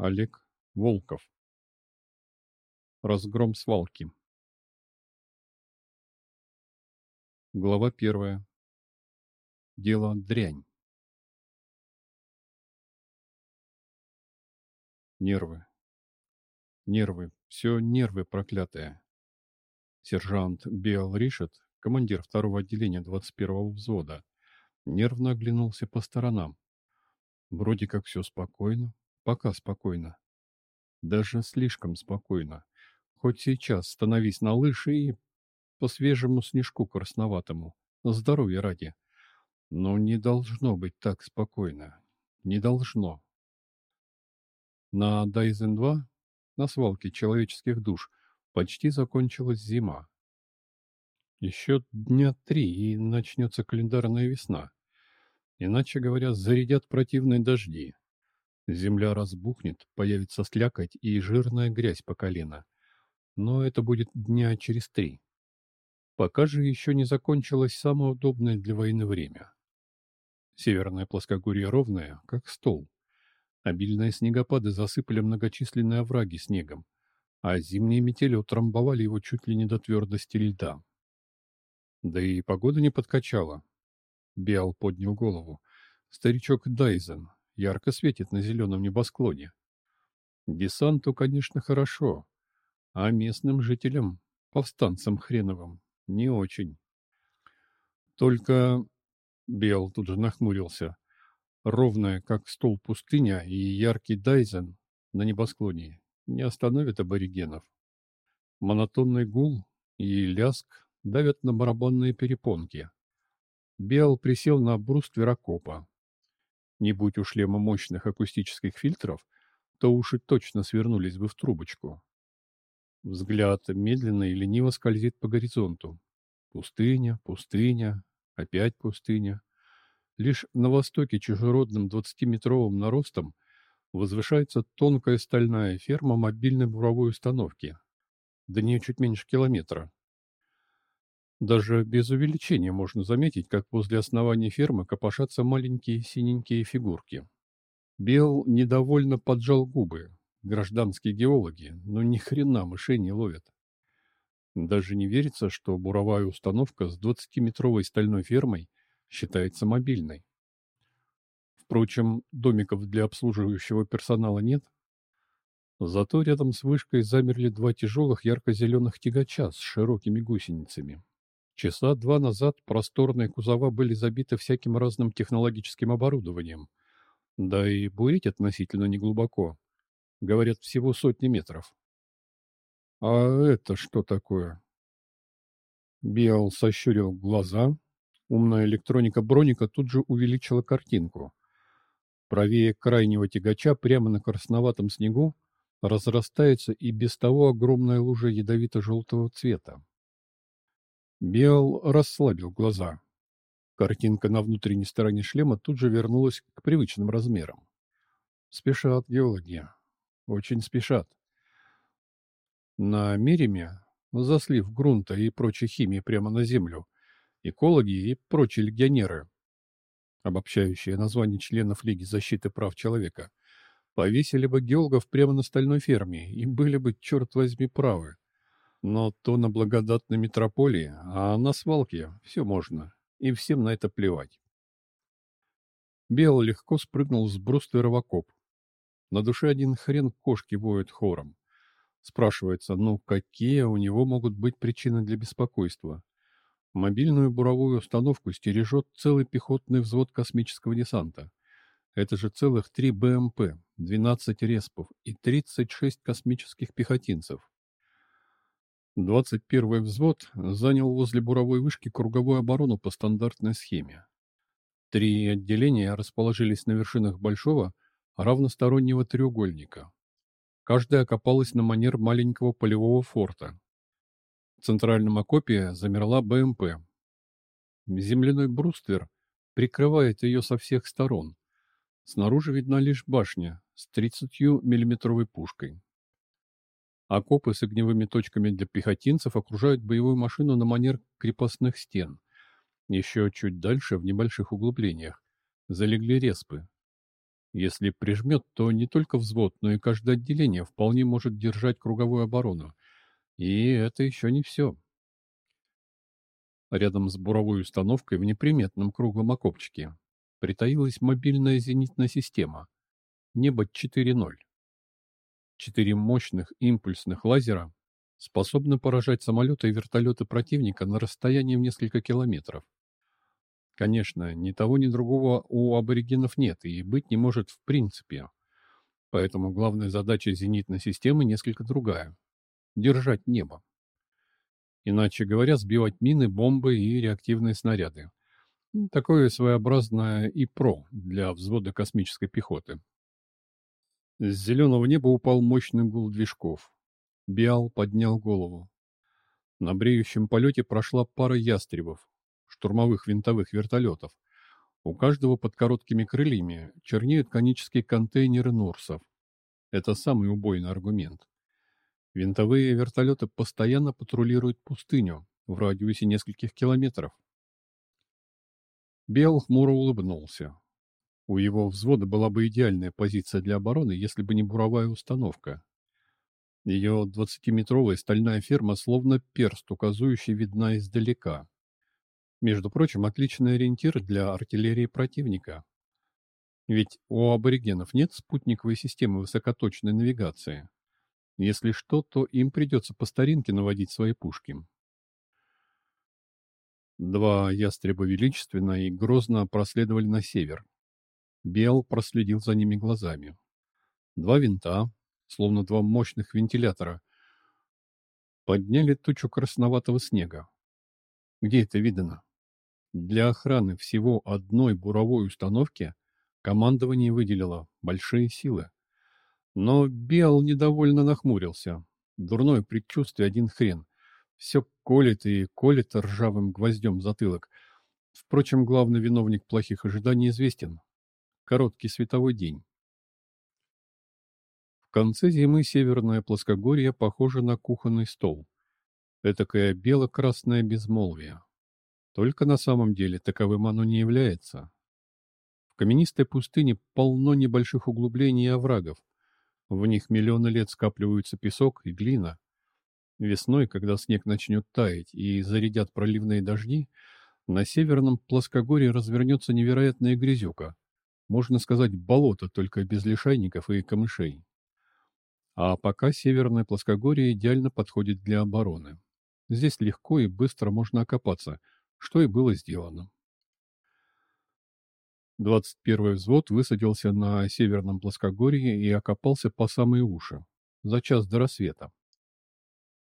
Олег Волков. Разгром свалки. Глава первая. Дело дрянь. Нервы. Нервы. Все нервы проклятые. Сержант Биал Ришет, командир второго отделения 21-го взвода, нервно оглянулся по сторонам. Вроде как все спокойно, пока спокойно. Даже слишком спокойно. Хоть сейчас становись на лыжи и по свежему снежку красноватому, здоровья ради. Но не должно быть так спокойно. Не должно. На Дайзен-2, на свалке человеческих душ, почти закончилась зима. Еще дня три, и начнется календарная весна. Иначе говоря, зарядят противные дожди. Земля разбухнет, появится слякоть и жирная грязь по колено. Но это будет дня через три. Пока же еще не закончилось самое удобное для войны время. Северное плоскогорье ровное, как стол. Обильные снегопады засыпали многочисленные овраги снегом, а зимние метели утрамбовали его чуть ли не до твердости льда. Да и погода не подкачала. Биал поднял голову. Старичок Дайзен ярко светит на зеленом небосклоне. Десанту, конечно, хорошо, а местным жителям, повстанцам хреновым, не очень. Только Биал тут же нахмурился ровная, как стол пустыня, и яркий дайзен на небосклоне не остановит аборигенов. Монотонный гул и ляск давят на барабанные перепонки. Бел присел на бруствер окопа. Не будь у шлема мощных акустических фильтров, то уши точно свернулись бы в трубочку. Взгляд медленно и лениво скользит по горизонту. Пустыня, пустыня, опять пустыня. Лишь на востоке чужеродным двадцатиметровым наростом возвышается тонкая стальная ферма мобильной буровой установки. До нее чуть меньше километра. Даже без увеличения можно заметить, как возле основания фермы копошатся маленькие синенькие фигурки. Бел недовольно поджал губы. Гражданские геологи, но ни хрена мышей не ловят. Даже не верится, что буровая установка с 20-метровой стальной фермой считается мобильной. Впрочем, домиков для обслуживающего персонала нет. Зато рядом с вышкой замерли два тяжелых ярко-зеленых тягача с широкими гусеницами. Часа два назад просторные кузова были забиты всяким разным технологическим оборудованием. Да и бурить относительно неглубоко. Говорят, всего сотни метров. А это что такое? Биал сощурил глаза, Умная электроника Броника тут же увеличила картинку. Правее крайнего тягача, прямо на красноватом снегу, разрастается и без того огромная лужа ядовито-желтого цвета. Биал расслабил глаза. Картинка на внутренней стороне шлема тут же вернулась к привычным размерам. Спешат геологи. Очень спешат. На Мириме, заслив грунта и прочей химии прямо на землю, экологи и прочие легионеры, обобщающие название членов Лиги защиты прав человека, повесили бы геологов прямо на стальной ферме и были бы, черт возьми, правы. Но то на благодатной метрополии, а на свалке все можно, и всем на это плевать. Бел легко спрыгнул с бруствера в окоп. На душе один хрен кошки воют хором. Спрашивается, ну какие у него могут быть причины для беспокойства? Мобильную буровую установку стережет целый пехотный взвод космического десанта. Это же целых три БМП, 12 респов и 36 космических пехотинцев. 21-й взвод занял возле буровой вышки круговую оборону по стандартной схеме. Три отделения расположились на вершинах большого равностороннего треугольника. Каждая окопалась на манер маленького полевого форта, в центральном окопе замерла БМП. Земляной бруствер прикрывает ее со всех сторон. Снаружи видна лишь башня с 30-миллиметровой пушкой. Окопы с огневыми точками для пехотинцев окружают боевую машину на манер крепостных стен. Еще чуть дальше, в небольших углублениях, залегли респы. Если прижмет, то не только взвод, но и каждое отделение вполне может держать круговую оборону. И это еще не все. Рядом с буровой установкой в неприметном круглом окопчике притаилась мобильная зенитная система «Небо 4.0». Четыре мощных импульсных лазера способны поражать самолеты и вертолеты противника на расстоянии в несколько километров. Конечно, ни того, ни другого у аборигенов нет и быть не может в принципе. Поэтому главная задача зенитной системы несколько другая – держать небо. Иначе говоря, сбивать мины, бомбы и реактивные снаряды. Такое своеобразное ИПРО для взвода космической пехоты. С зеленого неба упал мощный гул движков. Биал поднял голову. На бреющем полете прошла пара ястребов, штурмовых винтовых вертолетов. У каждого под короткими крыльями чернеют конические контейнеры Норсов. Это самый убойный аргумент. Винтовые вертолеты постоянно патрулируют пустыню в радиусе нескольких километров. Бел хмуро улыбнулся. У его взвода была бы идеальная позиция для обороны, если бы не буровая установка. Ее двадцатиметровая стальная ферма словно перст, указующий, видна издалека. Между прочим, отличный ориентир для артиллерии противника. Ведь у аборигенов нет спутниковой системы высокоточной навигации. Если что, то им придется по старинке наводить свои пушки. Два ястреба величественно и грозно проследовали на север. Бел проследил за ними глазами. Два винта, словно два мощных вентилятора, подняли тучу красноватого снега. Где это видано? Для охраны всего одной буровой установки командование выделило большие силы. Но Бел недовольно нахмурился. Дурное предчувствие один хрен. Все колет и колет ржавым гвоздем затылок. Впрочем, главный виновник плохих ожиданий известен. Короткий световой день. В конце зимы северное плоскогорье похоже на кухонный стол. Этакое бело-красное безмолвие. Только на самом деле таковым оно не является. В каменистой пустыне полно небольших углублений и оврагов. В них миллионы лет скапливаются песок и глина. Весной, когда снег начнет таять и зарядят проливные дожди, на северном плоскогорье развернется невероятная грязюка. Можно сказать, болото, только без лишайников и камышей. А пока северное плоскогорье идеально подходит для обороны. Здесь легко и быстро можно окопаться – что и было сделано. 21-й взвод высадился на северном плоскогорье и окопался по самые уши, за час до рассвета.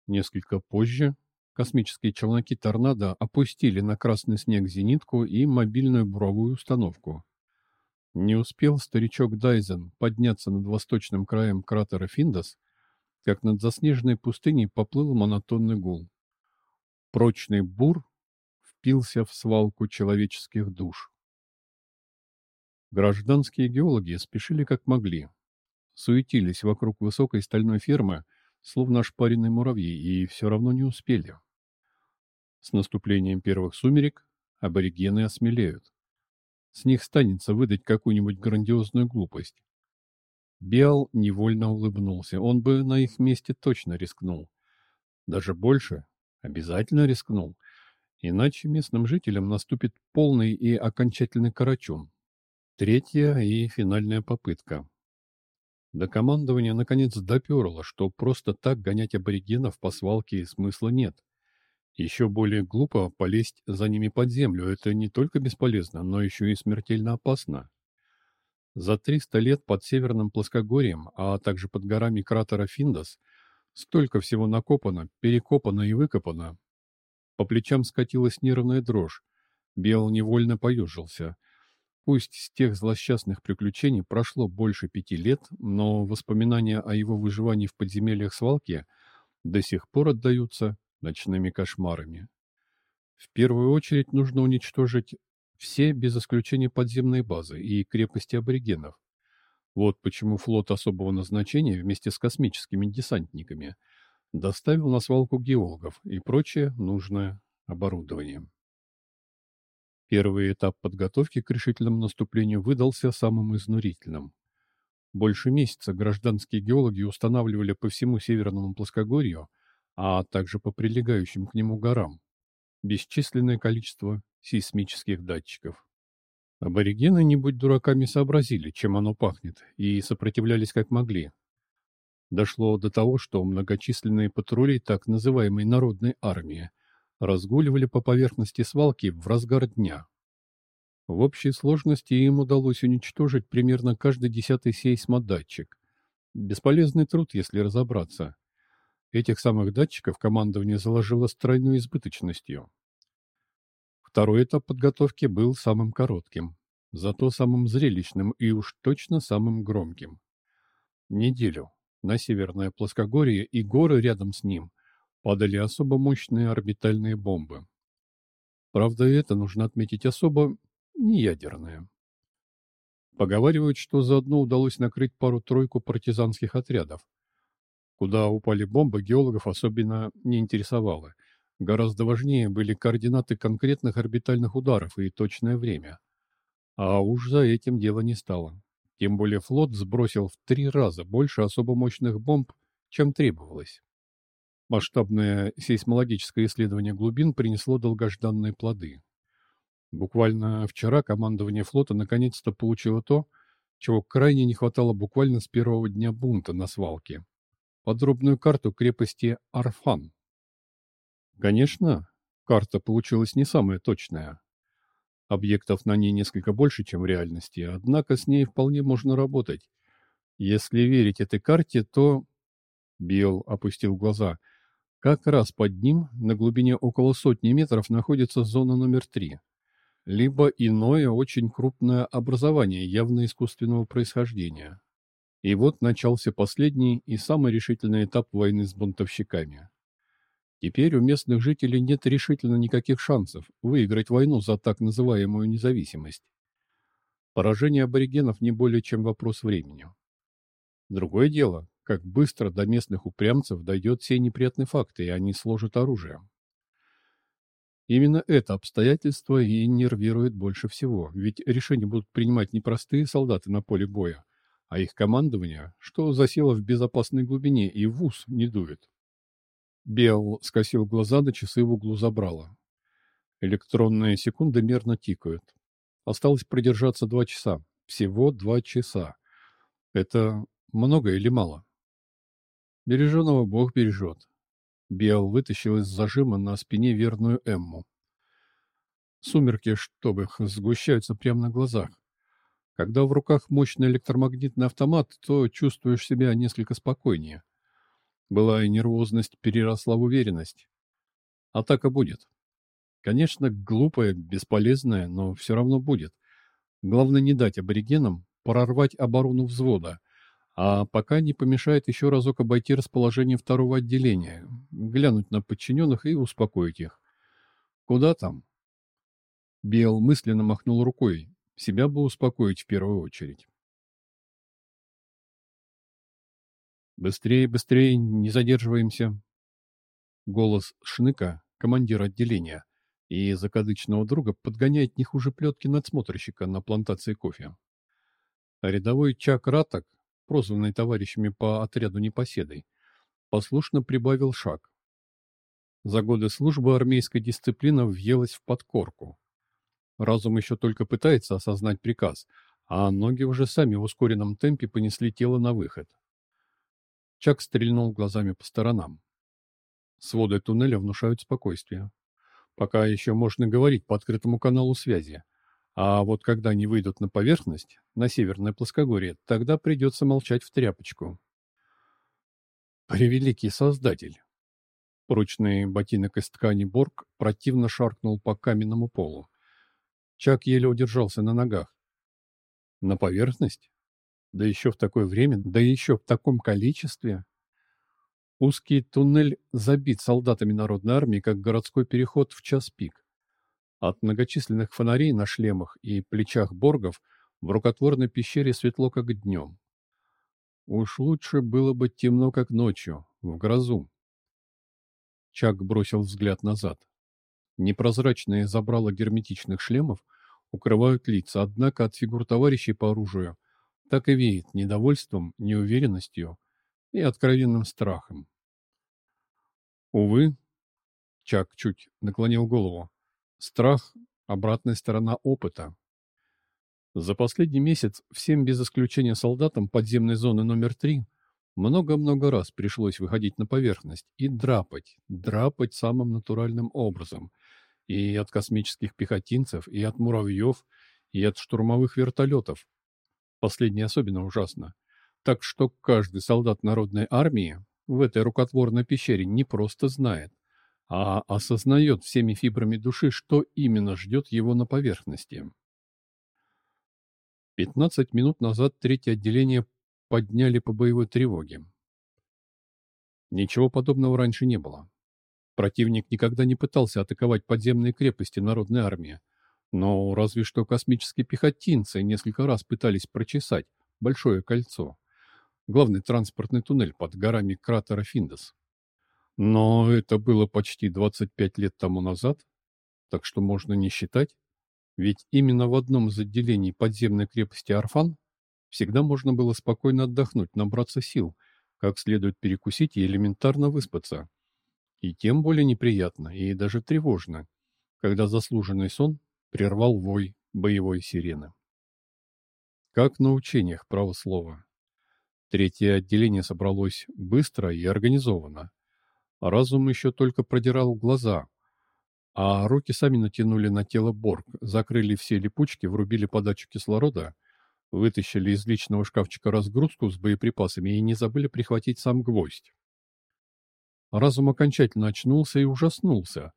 Несколько позже космические челноки «Торнадо» опустили на красный снег зенитку и мобильную буровую установку. Не успел старичок Дайзен подняться над восточным краем кратера Финдос, как над заснеженной пустыней поплыл монотонный гул. Прочный бур впился в свалку человеческих душ. Гражданские геологи спешили как могли. Суетились вокруг высокой стальной фермы, словно ошпаренные муравьи, и все равно не успели. С наступлением первых сумерек аборигены осмелеют. С них станется выдать какую-нибудь грандиозную глупость. Биал невольно улыбнулся. Он бы на их месте точно рискнул. Даже больше. Обязательно рискнул. Иначе местным жителям наступит полный и окончательный карачун. Третья и финальная попытка. До командования наконец доперло, что просто так гонять аборигенов по свалке смысла нет. Еще более глупо полезть за ними под землю. Это не только бесполезно, но еще и смертельно опасно. За 300 лет под Северным плоскогорьем, а также под горами кратера Финдос, столько всего накопано, перекопано и выкопано, по плечам скатилась нервная дрожь. Бел невольно поюжился. Пусть с тех злосчастных приключений прошло больше пяти лет, но воспоминания о его выживании в подземельях свалки до сих пор отдаются ночными кошмарами. В первую очередь нужно уничтожить все, без исключения подземные базы и крепости аборигенов. Вот почему флот особого назначения вместе с космическими десантниками – доставил на свалку геологов и прочее нужное оборудование. Первый этап подготовки к решительному наступлению выдался самым изнурительным. Больше месяца гражданские геологи устанавливали по всему Северному плоскогорью, а также по прилегающим к нему горам, бесчисленное количество сейсмических датчиков. Аборигены, не будь дураками, сообразили, чем оно пахнет, и сопротивлялись как могли. Дошло до того, что многочисленные патрули так называемой народной армии разгуливали по поверхности свалки в разгар дня. В общей сложности им удалось уничтожить примерно каждый десятый сейсмодатчик. Бесполезный труд, если разобраться. Этих самых датчиков командование заложило с тройной избыточностью. Второй этап подготовки был самым коротким, зато самым зрелищным и уж точно самым громким. Неделю на северное плоскогорье и горы рядом с ним падали особо мощные орбитальные бомбы. Правда, это нужно отметить особо не ядерные. Поговаривают, что заодно удалось накрыть пару-тройку партизанских отрядов. Куда упали бомбы, геологов особенно не интересовало. Гораздо важнее были координаты конкретных орбитальных ударов и точное время. А уж за этим дело не стало. Тем более флот сбросил в три раза больше особо мощных бомб, чем требовалось. Масштабное сейсмологическое исследование глубин принесло долгожданные плоды. Буквально вчера командование флота наконец-то получило то, чего крайне не хватало буквально с первого дня бунта на свалке. Подробную карту крепости Арфан. Конечно, карта получилась не самая точная. Объектов на ней несколько больше, чем в реальности, однако с ней вполне можно работать. Если верить этой карте, то... Билл опустил глаза. Как раз под ним, на глубине около сотни метров, находится зона номер три. Либо иное очень крупное образование явно искусственного происхождения. И вот начался последний и самый решительный этап войны с бунтовщиками. Теперь у местных жителей нет решительно никаких шансов выиграть войну за так называемую независимость. Поражение аборигенов не более чем вопрос времени. Другое дело, как быстро до местных упрямцев дойдет сей неприятный факт, и они сложат оружие. Именно это обстоятельство и нервирует больше всего, ведь решения будут принимать не простые солдаты на поле боя, а их командование, что засело в безопасной глубине и в ус не дует. Бел скосил глаза на часы в углу забрала. Электронные секунды мерно тикают. Осталось продержаться два часа. Всего два часа. Это много или мало? Береженого Бог бережет. Бел вытащил из зажима на спине верную Эмму. Сумерки, чтоб их, сгущаются прямо на глазах. Когда в руках мощный электромагнитный автомат, то чувствуешь себя несколько спокойнее. Была и нервозность переросла в уверенность. Атака будет. Конечно, глупая, бесполезная, но все равно будет. Главное не дать аборигенам прорвать оборону взвода, а пока не помешает еще разок обойти расположение второго отделения, глянуть на подчиненных и успокоить их. Куда там? Бел мысленно махнул рукой, себя бы успокоить в первую очередь. «Быстрее, быстрее, не задерживаемся!» Голос Шныка, командира отделения, и закадычного друга подгоняет не хуже плетки надсмотрщика на плантации кофе. Рядовой Чак Раток, прозванный товарищами по отряду непоседой, послушно прибавил шаг. За годы службы армейская дисциплина въелась в подкорку. Разум еще только пытается осознать приказ, а ноги уже сами в ускоренном темпе понесли тело на выход. Чак стрельнул глазами по сторонам. Своды туннеля внушают спокойствие. Пока еще можно говорить по открытому каналу связи. А вот когда они выйдут на поверхность, на северное плоскогорье, тогда придется молчать в тряпочку. Превеликий создатель! Прочный ботинок из ткани Борг противно шаркнул по каменному полу. Чак еле удержался на ногах. На поверхность? Да еще в такое время, да еще в таком количестве. Узкий туннель забит солдатами народной армии, как городской переход в час пик. От многочисленных фонарей на шлемах и плечах боргов в рукотворной пещере светло, как днем. Уж лучше было бы темно, как ночью, в грозу. Чак бросил взгляд назад. Непрозрачные забрала герметичных шлемов укрывают лица, однако от фигур товарищей по оружию так и веет недовольством, неуверенностью и откровенным страхом. Увы, Чак чуть наклонил голову. Страх — обратная сторона опыта. За последний месяц всем без исключения солдатам подземной зоны номер три много-много раз пришлось выходить на поверхность и драпать, драпать самым натуральным образом. И от космических пехотинцев, и от муравьев, и от штурмовых вертолетов. Последнее особенно ужасно. Так что каждый солдат народной армии в этой рукотворной пещере не просто знает, а осознает всеми фибрами души, что именно ждет его на поверхности. 15 минут назад третье отделение подняли по боевой тревоге. Ничего подобного раньше не было. Противник никогда не пытался атаковать подземные крепости народной армии, но разве что космические пехотинцы несколько раз пытались прочесать Большое кольцо, главный транспортный туннель под горами кратера Финдес. Но это было почти 25 лет тому назад, так что можно не считать, ведь именно в одном из отделений подземной крепости Арфан всегда можно было спокойно отдохнуть, набраться сил, как следует перекусить и элементарно выспаться. И тем более неприятно и даже тревожно, когда заслуженный сон прервал вой боевой сирены. Как на учениях, право слова. Третье отделение собралось быстро и организованно. Разум еще только продирал глаза, а руки сами натянули на тело Борг, закрыли все липучки, врубили подачу кислорода, вытащили из личного шкафчика разгрузку с боеприпасами и не забыли прихватить сам гвоздь. Разум окончательно очнулся и ужаснулся,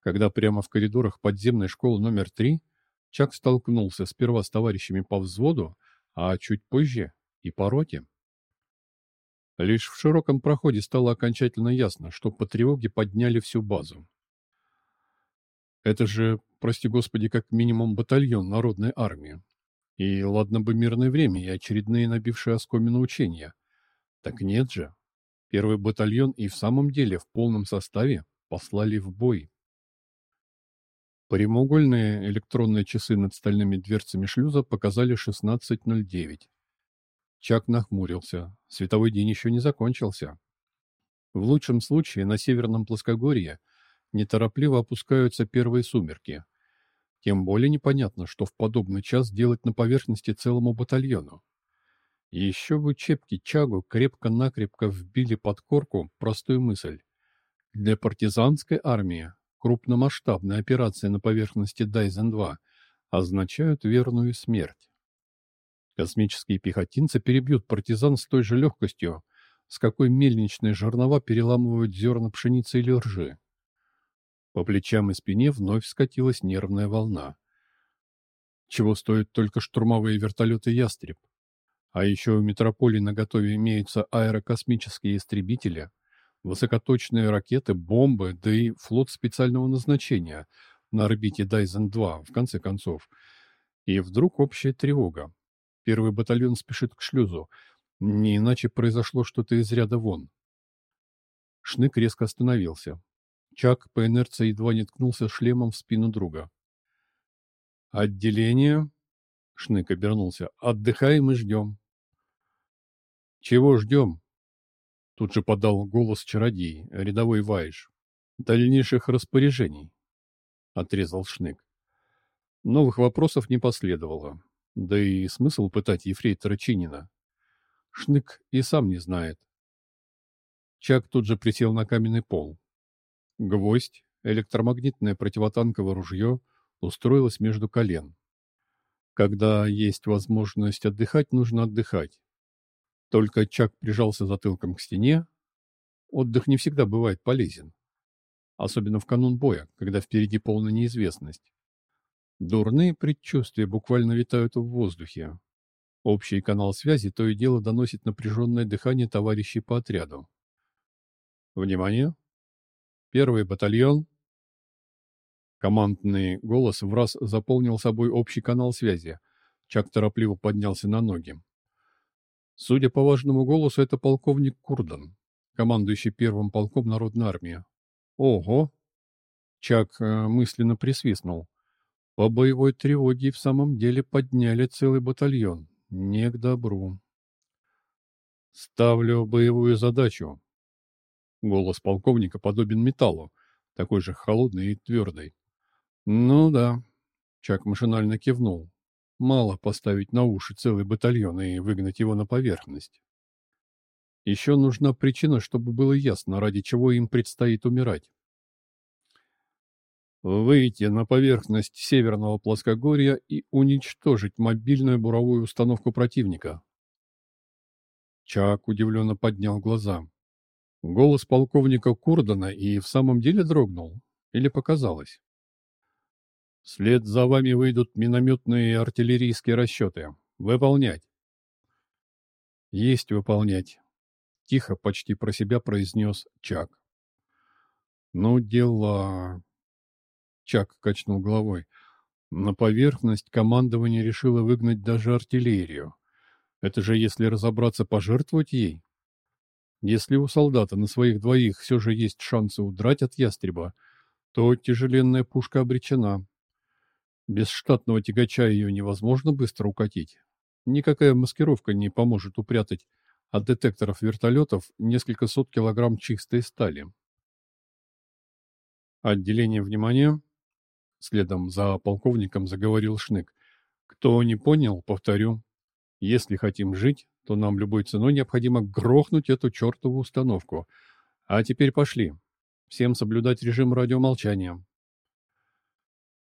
когда прямо в коридорах подземной школы номер три Чак столкнулся сперва с товарищами по взводу, а чуть позже и по роте. Лишь в широком проходе стало окончательно ясно, что по тревоге подняли всю базу. Это же, прости господи, как минимум батальон народной армии. И ладно бы мирное время и очередные набившие оскомину учения. Так нет же. Первый батальон и в самом деле в полном составе послали в бой. Прямоугольные электронные часы над стальными дверцами шлюза показали 16.09. Чак нахмурился. Световой день еще не закончился. В лучшем случае на северном плоскогорье неторопливо опускаются первые сумерки. Тем более непонятно, что в подобный час делать на поверхности целому батальону. Еще в учебке Чагу крепко-накрепко вбили под корку простую мысль. Для партизанской армии крупномасштабная операция на поверхности Дайзен-2 означают верную смерть. Космические пехотинцы перебьют партизан с той же легкостью, с какой мельничные жернова переламывают зерна пшеницы или ржи. По плечам и спине вновь скатилась нервная волна. Чего стоят только штурмовые вертолеты «Ястреб». А еще в метрополии наготове имеются аэрокосмические истребители, высокоточные ракеты, бомбы, да и флот специального назначения на орбите Дайзен-2, в конце концов. И вдруг общая тревога. Первый батальон спешит к шлюзу. Не иначе произошло что-то из ряда вон. Шнык резко остановился. Чак по инерции едва не ткнулся шлемом в спину друга. «Отделение?» — Шнык обернулся. «Отдыхаем и ждем». «Чего ждем?» Тут же подал голос чародей, рядовой Вайш. «Дальнейших распоряжений», — отрезал Шнык. Новых вопросов не последовало. Да и смысл пытать ефрейтора Чинина. Шнык и сам не знает. Чак тут же присел на каменный пол. Гвоздь, электромагнитное противотанковое ружье, устроилось между колен. Когда есть возможность отдыхать, нужно отдыхать. Только Чак прижался затылком к стене. Отдых не всегда бывает полезен. Особенно в канун боя, когда впереди полная неизвестность. Дурные предчувствия буквально витают в воздухе. Общий канал связи то и дело доносит напряженное дыхание товарищей по отряду. Внимание! Первый батальон. Командный голос в раз заполнил собой общий канал связи. Чак торопливо поднялся на ноги. Судя по важному голосу, это полковник Курдан, командующий первым полком Народной армии. Ого! Чак э, мысленно присвистнул. По боевой тревоге в самом деле подняли целый батальон. не к добру. Ставлю боевую задачу. Голос полковника подобен металлу, такой же холодный и твердый. Ну да, Чак машинально кивнул. Мало поставить на уши целый батальон и выгнать его на поверхность. Еще нужна причина, чтобы было ясно, ради чего им предстоит умирать. Выйти на поверхность северного плоскогорья и уничтожить мобильную буровую установку противника. Чак удивленно поднял глаза. Голос полковника Курдана и в самом деле дрогнул. Или показалось? Вслед за вами выйдут минометные и артиллерийские расчеты. Выполнять. Есть выполнять. Тихо, почти про себя произнес Чак. Ну, дела... Чак качнул головой. На поверхность командование решило выгнать даже артиллерию. Это же, если разобраться, пожертвовать ей. Если у солдата на своих двоих все же есть шансы удрать от ястреба, то тяжеленная пушка обречена. Без штатного тягача ее невозможно быстро укатить. Никакая маскировка не поможет упрятать от детекторов вертолетов несколько сот килограмм чистой стали. Отделение внимания. Следом за полковником заговорил Шнык. Кто не понял, повторю. Если хотим жить, то нам любой ценой необходимо грохнуть эту чертову установку. А теперь пошли. Всем соблюдать режим радиомолчания.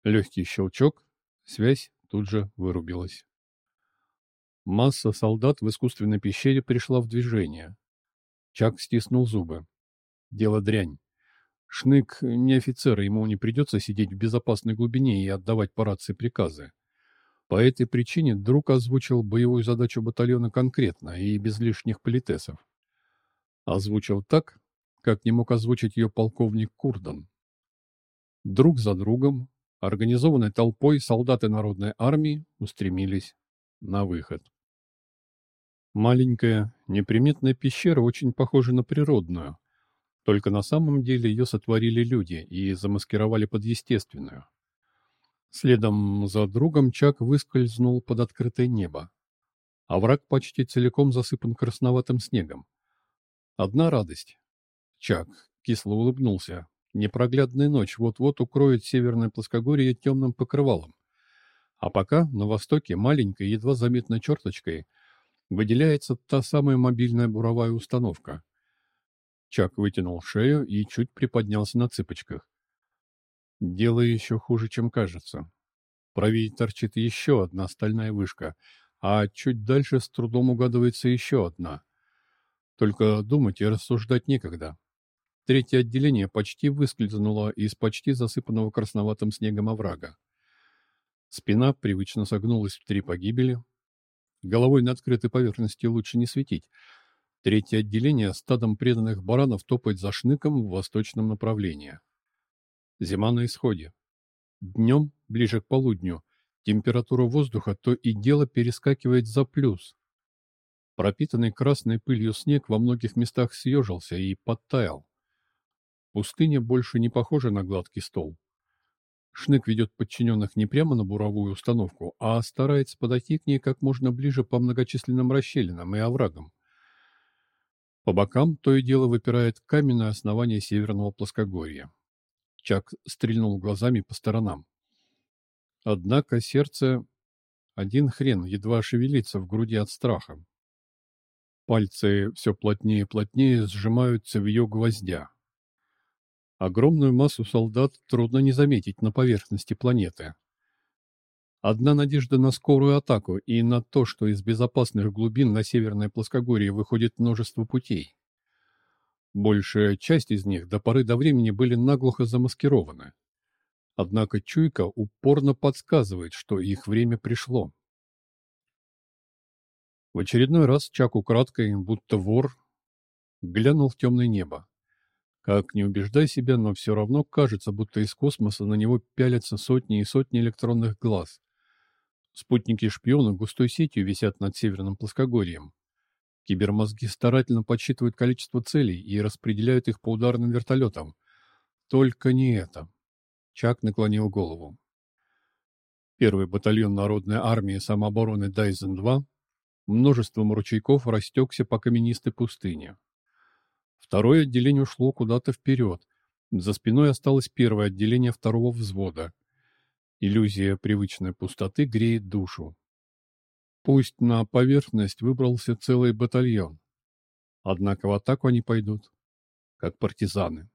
Легкий щелчок, связь тут же вырубилась. Масса солдат в искусственной пещере пришла в движение. Чак стиснул зубы. Дело дрянь. Шнык не офицер, ему не придется сидеть в безопасной глубине и отдавать по рации приказы. По этой причине друг озвучил боевую задачу батальона конкретно и без лишних политесов. Озвучил так, как не мог озвучить ее полковник Курдан. Друг за другом Организованной толпой солдаты народной армии устремились на выход. Маленькая, неприметная пещера очень похожа на природную, только на самом деле ее сотворили люди и замаскировали под естественную. Следом за другом Чак выскользнул под открытое небо. а враг почти целиком засыпан красноватым снегом. Одна радость. Чак кисло улыбнулся, Непроглядная ночь вот-вот укроет северное плоскогорье темным покрывалом. А пока на востоке маленькой, едва заметной черточкой выделяется та самая мобильная буровая установка. Чак вытянул шею и чуть приподнялся на цыпочках. Дело еще хуже, чем кажется. Правее торчит еще одна стальная вышка, а чуть дальше с трудом угадывается еще одна. Только думать и рассуждать некогда. Третье отделение почти выскользнуло из почти засыпанного красноватым снегом оврага. Спина привычно согнулась в три погибели. Головой на открытой поверхности лучше не светить. Третье отделение стадом преданных баранов топает за шныком в восточном направлении. Зима на исходе. Днем, ближе к полудню, температура воздуха то и дело перескакивает за плюс. Пропитанный красной пылью снег во многих местах съежился и подтаял. Пустыня больше не похожа на гладкий стол. Шнык ведет подчиненных не прямо на буровую установку, а старается подойти к ней как можно ближе по многочисленным расщелинам и оврагам. По бокам то и дело выпирает каменное основание северного плоскогорья. Чак стрельнул глазами по сторонам. Однако сердце... Один хрен едва шевелится в груди от страха. Пальцы все плотнее и плотнее сжимаются в ее гвоздя. Огромную массу солдат трудно не заметить на поверхности планеты. Одна надежда на скорую атаку и на то, что из безопасных глубин на северное плоскогорье выходит множество путей. Большая часть из них до поры до времени были наглухо замаскированы. Однако чуйка упорно подсказывает, что их время пришло. В очередной раз Чак украдкой, будто вор, глянул в темное небо. Как не убеждай себя, но все равно кажется, будто из космоса на него пялятся сотни и сотни электронных глаз. Спутники-шпионы густой сетью висят над северным плоскогорьем. Кибермозги старательно подсчитывают количество целей и распределяют их по ударным вертолетам. Только не это. Чак наклонил голову. Первый батальон Народной армии самообороны Дайзен-2 множеством ручейков растекся по каменистой пустыне. Второе отделение ушло куда-то вперед. За спиной осталось первое отделение второго взвода. Иллюзия привычной пустоты греет душу. Пусть на поверхность выбрался целый батальон. Однако в атаку они пойдут, как партизаны.